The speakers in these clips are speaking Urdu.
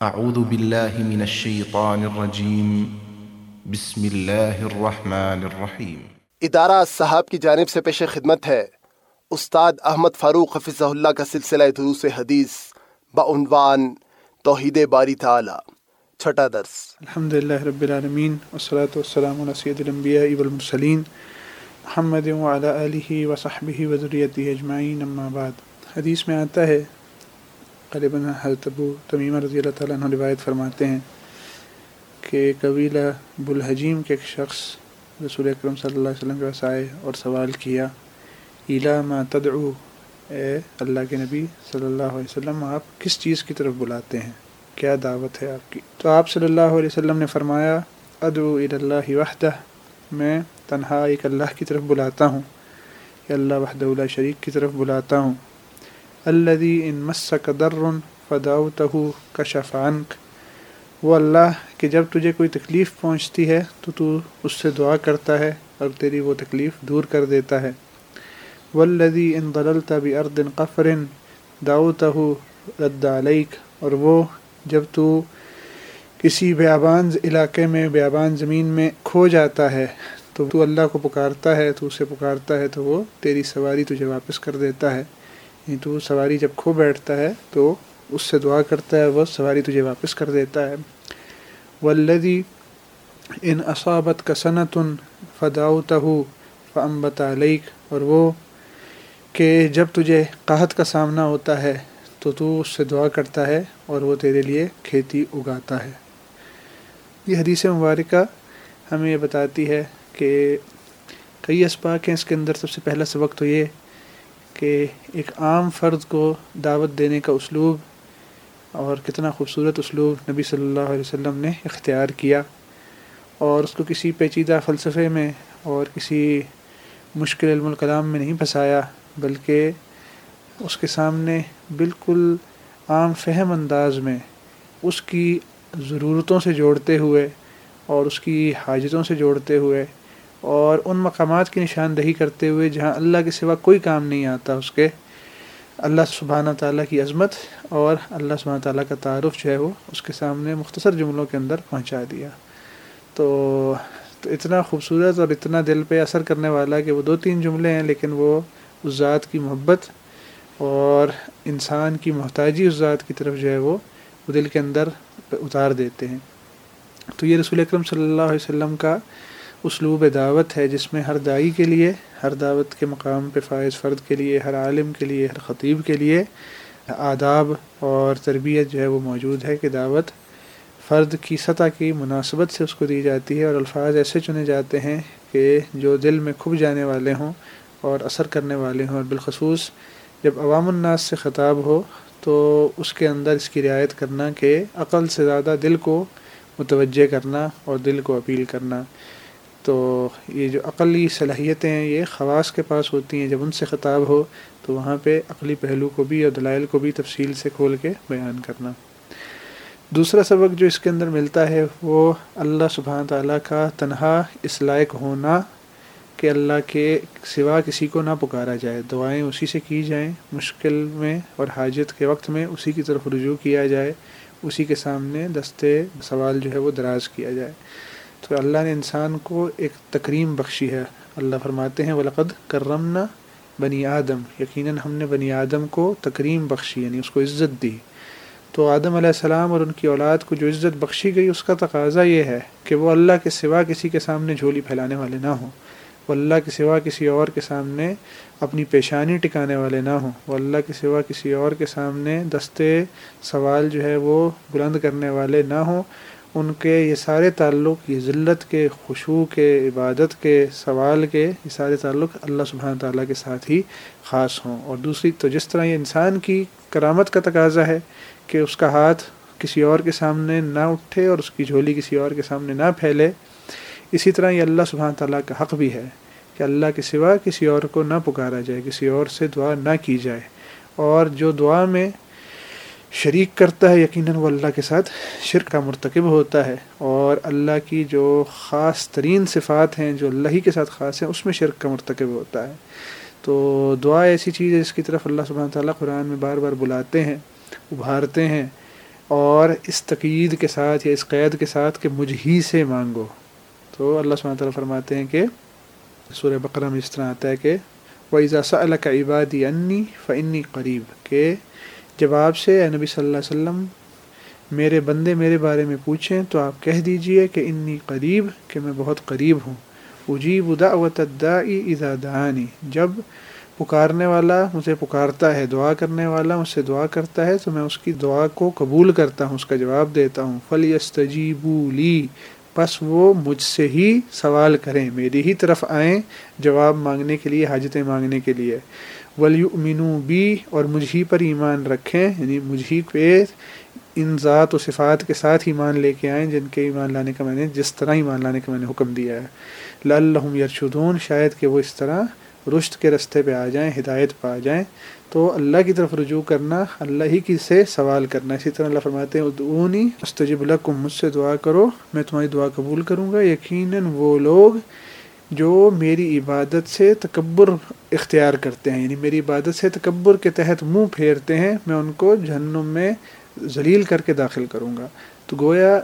اعوذ باللہ من الشیطان الرجیم بسم اللہ الرحمن الرحیم ادارہ صاحب کی جانب سے پیش خدمت ہے۔ استاد احمد فاروق حفظ اللہ کا سلسلہ دروس حدیث بعنوان توحید باری تعالی۔ چھٹا درس۔ الحمد للہ رب العالمین والصلاة والسلام علی سید الانبیاء والمرسلین محمد وعلی آلہ وصحبہ وذریتہ اجمعین اما بعد۔ حدیث میں آتا ہے غالباً حضرت ابو تمیمہ رضی اللہ تعالیٰ عنہ روایت فرماتے ہیں کہ قبیلہ بلحجیم کے ایک شخص رسول اکرم صلی اللہ علیہ وسلم کے پاس آئے اور سوال کیا، ایلا ما تدعو؟ اے اللہ کے نبی صلی اللہ علیہ وسلم، آپ کس چیز کی طرف بلاتے ہیں؟ کیا دعوت ہے آپ کی؟ تو آپ صلی اللہ علیہ وسلم نے فرمایا، ادعو اللہ وحدہ، میں تنہا ایک اللہ کی طرف بلاتا ہوں، یا اللہ وحدہ اللہ شریک کی طرف بلاتا ہوں۔ الدی ان مسک در فداؤتہ کشف عنک وہ اللہ کہ جب تجھے کوئی تکلیف پہنچتی ہے، تو تو اس سے دعا کرتا ہے اور تیری وہ تکلیف دور کر دیتا ہے۔ والذی ان ضللت بارض قفر دعوتہ رد علیک، اور وہ جب تو کسی بیابان علاقے میں، بیابان زمین میں کھو جاتا ہے، تو تو اللہ کو پکارتا ہے، تو اسے پکارتا ہے، تو وہ تیری سواری تجھے واپس کر دیتا ہے۔ تو سواری جب کھو بیٹھتا ہے تو اس سے دعا کرتا ہے وہ سواری تجھے واپس کر دیتا ہے۔ والذی ان اصابت کا صنعت فداؤتہ فامبت علیک اور وہ کہ جب تجھے قحط کا سامنا ہوتا ہے تو تو اس سے دعا کرتا ہے اور وہ تیرے لیے کھیتی اگاتا ہے۔ یہ حدیث مبارکہ ہمیں یہ بتاتی ہے کہ کئی اسباق ہیں اس کے اندر سب سے پہلا سبق تو یہ کہ ایک عام فرد کو دعوت دینے کا اسلوب اور کتنا خوبصورت اسلوب نبی صلی اللہ علیہ وسلم نے اختیار کیا اور اس کو کسی پیچیدہ فلسفے میں اور کسی مشکل علم الکلام میں نہیں پھنسایا، بلکہ اس کے سامنے بالکل عام فہم انداز میں اس کی ضرورتوں سے جوڑتے ہوئے اور اس کی حاجتوں سے جوڑتے ہوئے اور ان مقامات کی نشاندہی کرتے ہوئے جہاں اللہ کے سوا کوئی کام نہیں آتا، اس کے اللہ سبحانہ تعالیٰ کی عظمت اور اللہ سبحانہ تعالیٰ کا تعارف جو ہے وہ اس کے سامنے مختصر جملوں کے اندر پہنچا دیا۔ تو تو اتنا خوبصورت اور اتنا دل پہ اثر کرنے والا کہ وہ دو تین جملے ہیں، لیکن وہ اس ذات کی محبت اور انسان کی محتاجی اس ذات کی طرف جو ہے وہ دل کے اندر اتار دیتے ہیں۔ تو یہ رسول اکرم صلی اللہ علیہ وسلم کا اسلوب دعوت ہے جس میں ہر دائی کے لیے، ہر دعوت کے مقام پہ فائز فرد کے لیے، ہر عالم کے لیے، ہر خطیب کے لیے آداب اور تربیت جو ہے وہ موجود ہے کہ دعوت فرد کی سطح کی مناسبت سے اس کو دی جاتی ہے اور الفاظ ایسے چنے جاتے ہیں کہ جو دل میں کھب جانے والے ہوں اور اثر کرنے والے ہوں اور بالخصوص جب عوام الناس سے خطاب ہو تو اس کے اندر اس کی رعایت کرنا کہ عقل سے زیادہ دل کو متوجہ کرنا اور دل کو اپیل کرنا۔ تو یہ جو عقلی صلاحیتیں ہیں، یہ خواص کے پاس ہوتی ہیں۔ جب ان سے خطاب ہو تو وہاں پہ عقلی پہلو کو بھی اور دلائل کو بھی تفصیل سے کھول کے بیان کرنا۔ دوسرا سبق جو اس کے اندر ملتا ہے، وہ اللہ سبحانہ تعالیٰ کا تنہا اس لائق ہونا کہ اللہ کے سوا کسی کو نہ پکارا جائے۔ دعائیں اسی سے کی جائیں، مشکل میں اور حاجت کے وقت میں اسی کی طرف رجوع کیا جائے، اسی کے سامنے دستے سوال جو ہے وہ دراز کیا جائے۔ تو اللہ نے انسان کو ایک تکریم بخشی ہے۔ اللہ فرماتے ہیں، ولقد کرمنا بنی آدم یقیناً ہم نے بنی آدم کو تکریم بخشی یعنی اس کو عزت دی۔ تو آدم علیہ السلام اور ان کی اولاد کو جو عزت بخشی گئی، اس کا تقاضا یہ ہے کہ وہ اللہ کے سوا کسی کے سامنے جھولی پھیلانے والے نہ ہوں۔ وہ اللہ کے سوا کسی اور کے سامنے اپنی پیشانی ٹکانے والے نہ ہوں۔ وہ اللہ کے سوا کسی اور کے سامنے دستے سوال جو ہے وہ بلند کرنے والے نہ ہوں۔ ان کے یہ سارے تعلق، یہ ذلت کے خوشو کے، عبادت کے، سوال کے، یہ سارے تعلق اللہ سبحانہ تعالیٰ کے ساتھ ہی خاص ہوں۔ اور دوسری تو جس طرح یہ انسان کی کرامت کا تقاضا ہے کہ اس کا ہاتھ کسی اور کے سامنے نہ اٹھے اور اس کی جھولی کسی اور کے سامنے نہ پھیلے، اسی طرح یہ اللہ سبحانہ تعالیٰ کا حق بھی ہے کہ اللہ کے سوا کسی اور کو نہ پکارا جائے، کسی اور سے دعا نہ کی جائے۔ اور جو دعا میں شریک کرتا ہے یقیناً وہ اللہ کے ساتھ شرک کا مرتکب ہوتا ہے اور اللہ کی جو خاص ترین صفات ہیں، جو اللہ ہی کے ساتھ خاص ہیں، اس میں شرک کا مرتکب ہوتا ہے۔ تو دعا ایسی چیز ہے جس کی طرف اللہ سبحانہ تعالیٰ قرآن میں بار بار بلاتے ہیں، ابھارتے ہیں اور اس تقید کے ساتھ یا اس قید کے ساتھ کہ مجھ ہی سے مانگو۔ تو اللہ سبحانہ تعالیٰ فرماتے ہیں کہ سورہ بقرہ میں اس طرح آتا ہے کہ وہ اضاء اللہ کا عبادی انی فنی قریب کہ جب آپ سے، اے نبی صلی اللہ علیہ وسلم، میرے بندے میرے بارے میں پوچھیں تو آپ کہہ دیجیے کہ انی قریب، کہ میں بہت قریب ہوں۔ اجیب دعوت الدائی اذا دعانی۔ جب پکارنے والا مجھے پکارتا ہے، دعا کرنے والا مجھ سے دعا کرتا ہے، تو میں اس کی دعا کو قبول کرتا ہوں، اس کا جواب دیتا ہوں۔ فلی لی بس وہ مجھ سے ہی سوال کریں، میری ہی طرف آئیں جواب مانگنے کے لیے، حاجتیں مانگنے کے لیے۔ ولیؤمنو بی اور مجھ ہی پر ایمان رکھیں یعنی مجھ ہی پہ ان ذات و صفات کے ساتھ ایمان لے کے آئیں جن کے ایمان لانے کا میں نے، جس طرح ایمان لانے کا میں نے حکم دیا ہے۔ لعلہم جو میری عبادت سے تکبر اختیار کرتے ہیں یعنی میری عبادت سے تکبر کے تحت منہ پھیرتے ہیں، میں ان کو جہنم میں ذلیل کر کے داخل کروں گا۔ تو گویا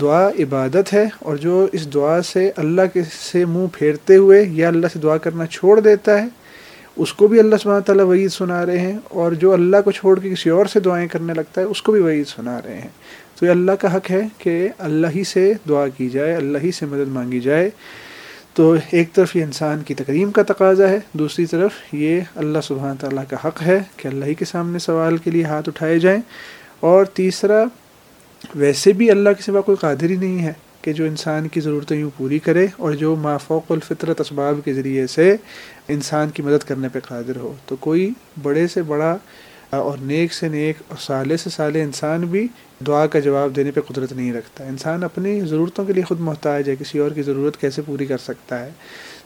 دعا عبادت ہے، اور جو اس دعا سے اللہ کے سے منہ پھیرتے ہوئے یا اللہ سے دعا کرنا چھوڑ دیتا ہے، اس کو بھی اللہ سبحانہ تعالیٰ وعید سنا رہے ہیں، اور جو اللہ کو چھوڑ کے کسی اور سے دعائیں کرنے لگتا ہے، اس کو بھی وعید سنا رہے ہیں۔ تو یہ اللہ کا حق ہے کہ اللہ ہی سے دعا کی جائے، اللہ ہی سے مدد مانگی جائے۔ تو ایک طرف یہ انسان کی تقریم کا تقاضا ہے، دوسری طرف یہ اللہ سبحانہ تعالیٰ کا حق ہے کہ اللہ ہی کے سامنے سوال کے لیے ہاتھ اٹھائے جائیں۔ اور تیسرا، ویسے بھی اللہ کے سوا کوئی قادر ہی نہیں ہے کہ جو انسان کی ضرورتیں یوں پوری کرے اور جو مافوق الفطرت اسباب کے ذریعے سے انسان کی مدد کرنے پہ قادر ہو۔ تو کوئی بڑے سے بڑا اور نیک سے نیک اور سالے سے سالے انسان بھی دعا کا جواب دینے پہ قدرت نہیں رکھتا۔ انسان اپنی ضرورتوں کے لیے خود محتاج ہے، کسی اور کی ضرورت کیسے پوری کر سکتا ہے؟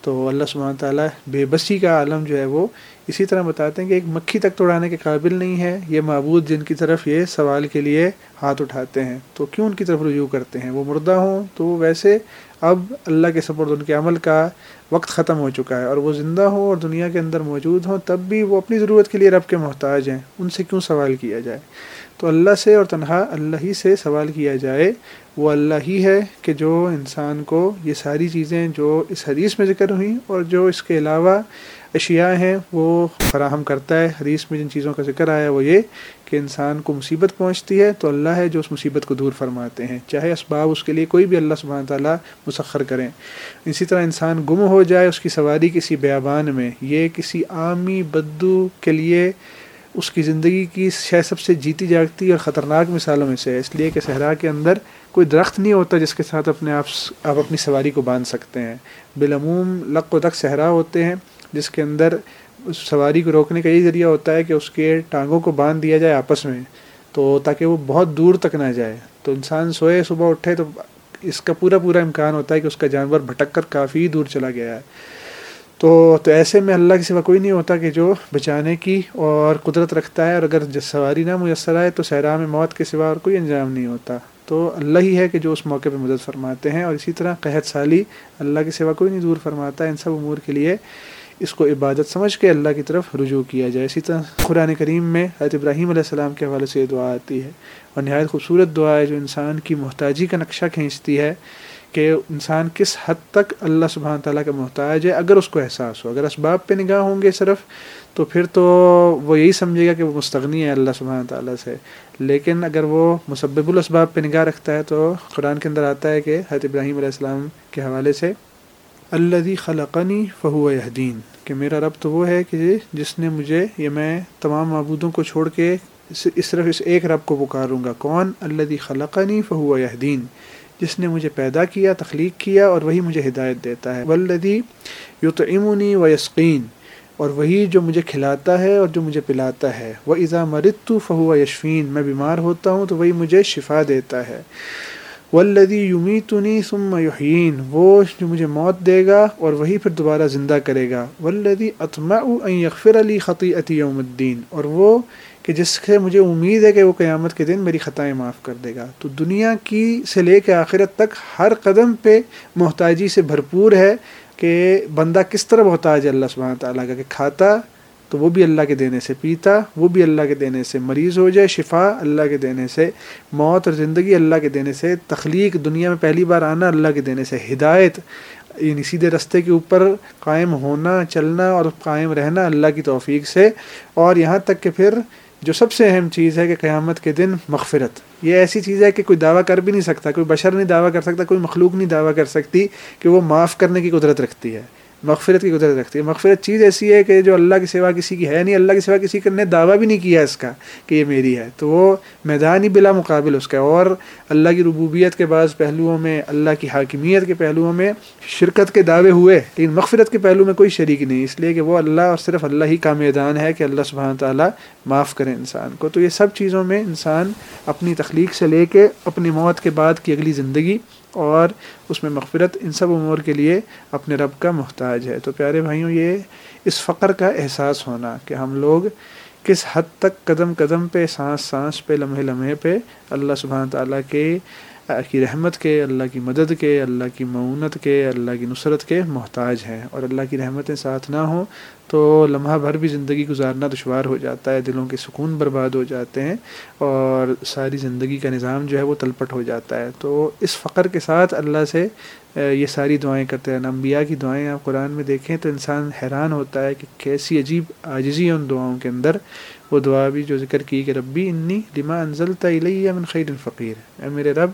تو اللہ سبحانہ تعالیٰ بے بسی کا عالم جو ہے وہ اسی طرح بتاتے ہیں کہ ایک مکھی تک توڑانے کے قابل نہیں ہے۔ یہ معبود جن کی طرف یہ سوال کے لیے ہاتھ اٹھاتے ہیں، تو کیوں ان کی طرف رجوع کرتے ہیں؟ وہ مردہ ہوں تو ویسے اب اللہ کے سپرد ان کے عمل کا وقت ختم ہو چکا ہے اور وہ زندہ ہوں اور دنیا کے اندر موجود ہوں، تب بھی وہ اپنی ضرورت کے لیے رب کے محتاج ہیں۔ ان سے کیوں سوال کیا جائے؟ تو اللہ سے اور تنہا اللہ ہی سے سوال کیا جائے۔ وہ اللہ ہی ہے کہ جو انسان کو یہ ساری چیزیں جو اس حدیث میں ذکر ہوئیں اور جو اس کے علاوہ اشیاء ہیں وہ فراہم کرتا ہے۔ حدیث میں جن چیزوں کا ذکر آیا وہ یہ کہ انسان کو مصیبت پہنچتی ہے تو اللہ ہے جو اس مصیبت کو دور فرماتے ہیں۔ چاہے اسباب اس کے لیے کوئی بھی اللہ سبحانہ تعالیٰ مسخر کریں۔ اسی طرح انسان گم ہو جائے اس کی سواری کسی بیابان میں، یہ کسی عامی بدو کے لیے اس کی زندگی کی شاید سب سے جیتی جاگتی اور خطرناک مثالوں میں سے ہے۔ اس لیے کہ صحرا کے اندر کوئی درخت نہیں ہوتا جس کے ساتھ اپنے آپ آپ اپنی سواری کو باندھ سکتے ہیں۔ بالعموم لق و تک صحرا ہوتے ہیں۔ جس کے اندر سواری کو روکنے کا یہ ذریعہ ہوتا ہے کہ اس کے ٹانگوں کو باندھ دیا جائے آپس میں، تو تاکہ وہ بہت دور تک نہ جائے۔ تو انسان سوئے صبح اٹھے تو اس کا پورا پورا امکان ہوتا ہے کہ اس کا جانور بھٹک کر کافی دور چلا گیا ہے۔ تو تو ایسے میں اللہ کے سوا کوئی نہیں ہوتا کہ جو بچانے کی اور قدرت رکھتا ہے، اور اگر سواری نہ میسر آئے تو صحرا میں موت کے سوا اور کوئی انجام نہیں ہوتا۔ تو اللہ ہی ہے کہ جو اس موقع پہ مدد فرماتے ہیں، اور اسی طرح قحط سالی اللہ کے سوا کوئی نہیں دور فرماتا ہے ان سب امور کے لیے اس کو عبادت سمجھ کے اللہ کی طرف رجوع کیا جائے۔ اسی طرح قرآن کریم میں حضرت ابراہیم علیہ السلام کے حوالے سے یہ دعا آتی ہے۔ اور نہایت خوبصورت دعا ہے جو انسان کی محتاجی کا نقشہ کھینچتی ہے کہ انسان کس حد تک اللہ سبحانہ تعالیٰ کا محتاج ہے اگر اس کو احساس ہو۔ اگر اسباب پہ نگاہ ہوں گے صرف تو پھر تو وہ یہی سمجھے گا کہ وہ مستغنی ہے اللہ سبحانہ تعالیٰ سے۔ لیکن اگر وہ مسبب الاسباب پہ نگاہ رکھتا ہے تو قرآن کے اندر آتا ہے کہ حضرت ابراہیم علیہ السلام کے حوالے سے اللہ خلقنی فہو یہدین، کہ میرا رب تو وہ ہے کہ جس نے مجھے یہ میں تمام معبودوں کو چھوڑ کے اس طرف اس ایک رب کو پکاروں گا۔ کون؟ اللہ خلقنی فہو یہدین، جس نے مجھے پیدا کیا، تخلیق کیا اور وہی مجھے ہدایت دیتا ہے۔ ولدی یو و یسقین اور وہی جو مجھے کھلاتا ہے اور جو مجھے پلاتا ہے۔ وہ ایزا مرت تو فہو یشفین، میں بیمار ہوتا ہوں تو وہی مجھے شفا دیتا ہے۔ ولدی یومی تنی ثم یحین وہ جو مجھے موت دے گا اور وہی پھر دوبارہ زندہ کرے گا۔ ولدی اطماء یغفر علی خطی یوم الدین، اور وہ کہ جس سے مجھے امید ہے کہ وہ قیامت کے دن میری خطائیں معاف کر دے گا۔ تو دنیا کی سے لے کے آخرت تک ہر قدم پہ محتاجی سے بھرپور ہے کہ بندہ کس طرح محتاج ہے اللہ سبحانہ تعالیٰ کا، کہ کھاتا تو وہ بھی اللہ کے دینے سے پیتا، وہ بھی اللہ کے دینے سے مریض ہو جائے، شفا اللہ کے دینے سے موت اور زندگی اللہ کے دینے سے تخلیق دنیا میں پہلی بار آنا اللہ کے دینے سے ہدایت یعنی سیدھے رستے کے اوپر قائم ہونا، چلنا اور قائم رہنا اللہ کی توفیق سے۔ اور یہاں تک کہ پھر جو سب سے اہم چیز ہے کہ قیامت کے دن مغفرت۔ یہ ایسی چیز ہے کہ کوئی دعویٰ کر بھی نہیں سکتا، کوئی بشر نہیں دعویٰ کر سکتا، کوئی مخلوق نہیں دعویٰ کر سکتی کہ وہ معاف کرنے کی قدرت رکھتی ہے۔ مغفرت کی قدرت رکھتی ہے مغفرت چیز ایسی ہے کہ جو اللہ کی سوا کسی کی ہے نہیں، اللہ کی سوا کسی نے دعویٰ بھی نہیں کیا اس کا کہ یہ میری ہے۔ تو وہ میدان ہی بلا مقابل اس کا اور اللہ کی ربوبیت کے بعض پہلوؤں میں، اللہ کی حاکمیت کے پہلوؤں میں شرکت کے دعوے ہوئے، لیکن مغفرت کے پہلو میں کوئی شریک نہیں۔ اس لیے کہ وہ اللہ اور صرف اللہ ہی کا میدان ہے کہ اللہ سبحانہ تعالیٰ معاف کرے انسان کو۔ تو یہ سب چیزوں میں انسان اپنی تخلیق سے لے کے اپنی موت کے بعد کی اگلی زندگی اور اس میں مغفرت ان سب امور کے لیے اپنے رب کا محتاج ہے۔ تو پیارے بھائیوں، یہ اس فقر کا احساس ہونا کہ ہم لوگ کس حد تک قدم قدم پہ، سانس سانس پہ، لمحے لمحے پہ اللہ سبحانہ تعالیٰ کے کی رحمت کے، اللہ کی مدد کے، اللہ کی معونت کے، اللہ کی نصرت کے محتاج ہیں اور اللہ کی رحمتیں ساتھ نہ ہوں تو لمحہ بھر بھی زندگی گزارنا دشوار ہو جاتا ہے، دلوں کے سکون برباد ہو جاتے ہیں اور ساری زندگی کا نظام جو ہے وہ تلپٹ ہو جاتا ہے۔ تو اس فقر کے ساتھ اللہ سے یہ ساری دعائیں کرتے ہیں۔ انبیاء کی دعائیں آپ قرآن میں دیکھیں تو انسان حیران ہوتا ہے کہ کیسی عجیب عاجزی ہے ان دعاؤں کے اندر۔ وہ دعا بھی جو ذکر کی کہ ربی انی لما انزلتا الیہ من خیر فقیر۔ اے میرے رب،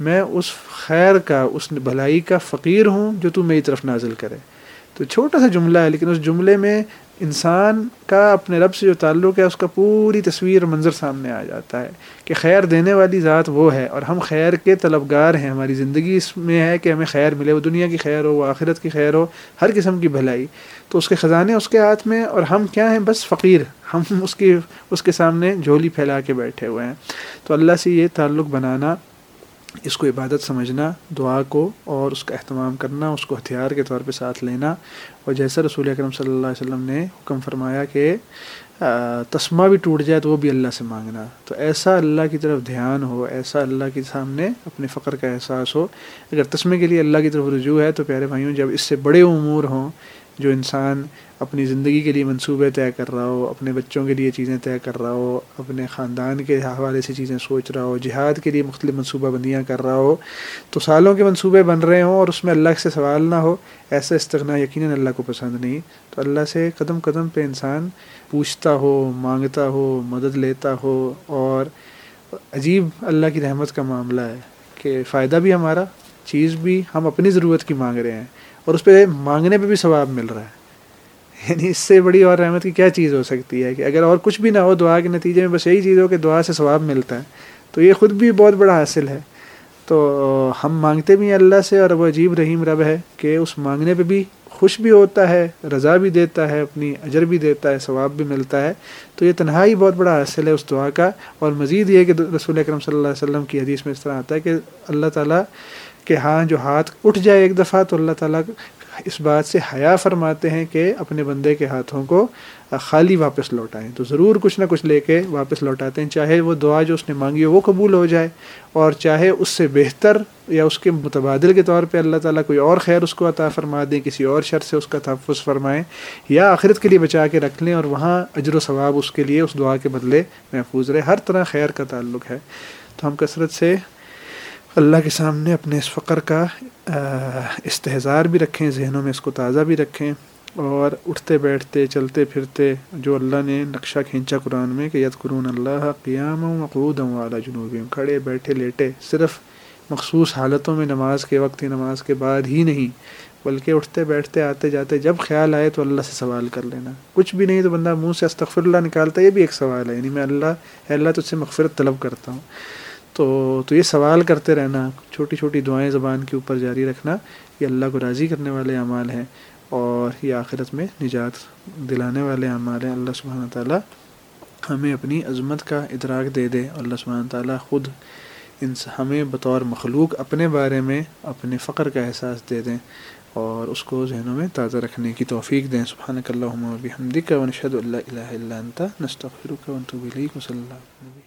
میں اس خیر کا، اس بھلائی کا فقیر ہوں جو تو میری طرف نازل کرے۔ تو چھوٹا سا جملہ ہے، لیکن اس جملے میں انسان کا اپنے رب سے جو تعلق ہے، اس کا پوری تصویر منظر سامنے آ جاتا ہے کہ خیر دینے والی ذات وہ ہے اور ہم خیر کے طلبگار ہیں۔ ہماری زندگی اس میں ہے کہ ہمیں خیر ملے، وہ دنیا کی خیر ہو، وہ آخرت کی خیر ہو، ہر قسم کی بھلائی۔ تو اس کے خزانے اس کے ہاتھ میں اور ہم کیا ہیں؟ بس فقیر۔ ہم اس کی، اس کے سامنے جھولی پھیلا کے بیٹھے ہوئے ہیں۔ تو اللہ سے یہ تعلق بنانا اس کو عبادت سمجھنا، دعا کو اور اس کا اہتمام کرنا، اس کو ہتھیار کے طور پہ ساتھ لینا۔ اور جیسا رسول اکرم صلی اللہ علیہ وسلم نے حکم فرمایا کہ تسمہ بھی ٹوٹ جائے تو وہ بھی اللہ سے مانگنا۔ تو ایسا اللہ کی طرف دھیان ہو، ایسا اللہ کے سامنے اپنے فقر کا احساس ہو۔ اگر تسمے کے لیے اللہ کی طرف رجوع ہے تو پیارے بھائیوں، جب اس سے بڑے امور ہوں جو انسان اپنی زندگی کے لیے منصوبے طے کر رہا ہو، اپنے بچوں کے لیے چیزیں طے کر رہا ہو، اپنے خاندان کے حوالے سے چیزیں سوچ رہا ہو، جہاد کے لیے مختلف منصوبہ بندیاں کر رہا ہو، تو سالوں کے منصوبے بن رہے ہوں اور اس میں اللہ سے سوال نہ ہو، ایسا استغنا یقیناً اللہ کو پسند نہیں۔ تو اللہ سے قدم قدم پہ انسان پوچھتا ہو، مانگتا ہو، مدد لیتا ہو اور عجیب اللہ کی رحمت کا معاملہ ہے کہ فائدہ بھی ہمارا، چیز بھی ہم اپنی ضرورت کی مانگ رہے ہیں۔ اور اس پہ مانگنے پہ بھی ثواب مل رہا ہے۔ یعنی اس سے بڑی اور رحمت کی کیا چیز ہو سکتی ہے کہ اگر اور کچھ بھی نہ ہو، دعا کے نتیجے میں بس یہی چیز ہو کہ دعا سے ثواب ملتا ہے۔ تو یہ خود بھی بہت بڑا حاصل ہے۔ تو ہم مانگتے بھی ہیں اللہ سے اور وہ عجیب رحیم رب ہے کہ اس مانگنے پہ بھی خوش بھی ہوتا ہے، رضا بھی دیتا ہے، اپنی اجر بھی دیتا ہے، ثواب بھی ملتا ہے۔ تو یہ تنہائی بہت بڑا حاصل ہے اس دعا کا۔ اور مزید یہ کہ رسول اکرم صلی اللہ علیہ وسلم کی حدیث میں اس طرح آتا ہے کہ اللہ تعالیٰ کہ ہاں جو ہاتھ اٹھ جائے ایک دفعہ تو اللہ تعالیٰ اس بات سے حیا فرماتے ہیں کہ اپنے بندے کے ہاتھوں کو خالی واپس لوٹائیں۔ تو ضرور کچھ نہ کچھ لے کے واپس لوٹاتے ہیں، چاہے وہ دعا جو اس نے مانگی ہو وہ قبول ہو جائے، اور چاہے اس سے بہتر یا اس کے متبادل کے طور پہ اللہ تعالیٰ کوئی اور خیر اس کو عطا فرما دیں، کسی اور شر سے اس کا تحفظ فرمائیں، یا آخرت کے لیے بچا کے رکھ لیں، اور وہاں اجر و ثواب اس کے لیے اس دعا کے بدلے محفوظ رہے۔ ہر طرح خیر کا تعلق ہے۔ تو ہم کثرت سے اللہ کے سامنے اپنے اس فقر کا استحظار بھی رکھیں، ذہنوں میں اس کو تازہ بھی رکھیں اور اٹھتے بیٹھتے، چلتے پھرتے جو اللہ نے نقشہ کھینچا قرآن میں کہ ید قرون اللہ قیام و مقبود والا جنوب کھڑے بیٹھے لیٹے، صرف مخصوص حالتوں میں نماز کے وقت ہی، نماز کے بعد ہی نہیں، بلکہ اٹھتے بیٹھتے، آتے جاتے، جب خیال آئے تو اللہ سے سوال کر لینا۔ کچھ بھی نہیں تو بندہ منہ سے استغفر اللہ نکالتا ہے یہ بھی ایک سوال ہے۔ یعنی میں اللہ اللہ تجھ سے مغفرت طلب کرتا ہوں۔ تو تو یہ سوال کرتے رہنا، چھوٹی چھوٹی دعائیں زبان کے اوپر جاری رکھنا، یہ اللہ کو راضی کرنے والے اعمال ہیں اور یہ آخرت میں نجات دلانے والے اعمال ہیں۔ اللہ سبحانہ تعالیٰ ہمیں اپنی عظمت کا ادراک دے دے۔ اللہ سبحانہ تعالیٰ خود ان ہمیں بطور مخلوق اپنے بارے میں اپنے فقر کا احساس دے دیں اور اس کو ذہنوں میں تازہ رکھنے کی توفیق دیں۔ سبحانک اللہم و بحمدک و نشہد اللہ الہ الا انت، نستغفرک و نتوب الیک و صلی اللہ علیہ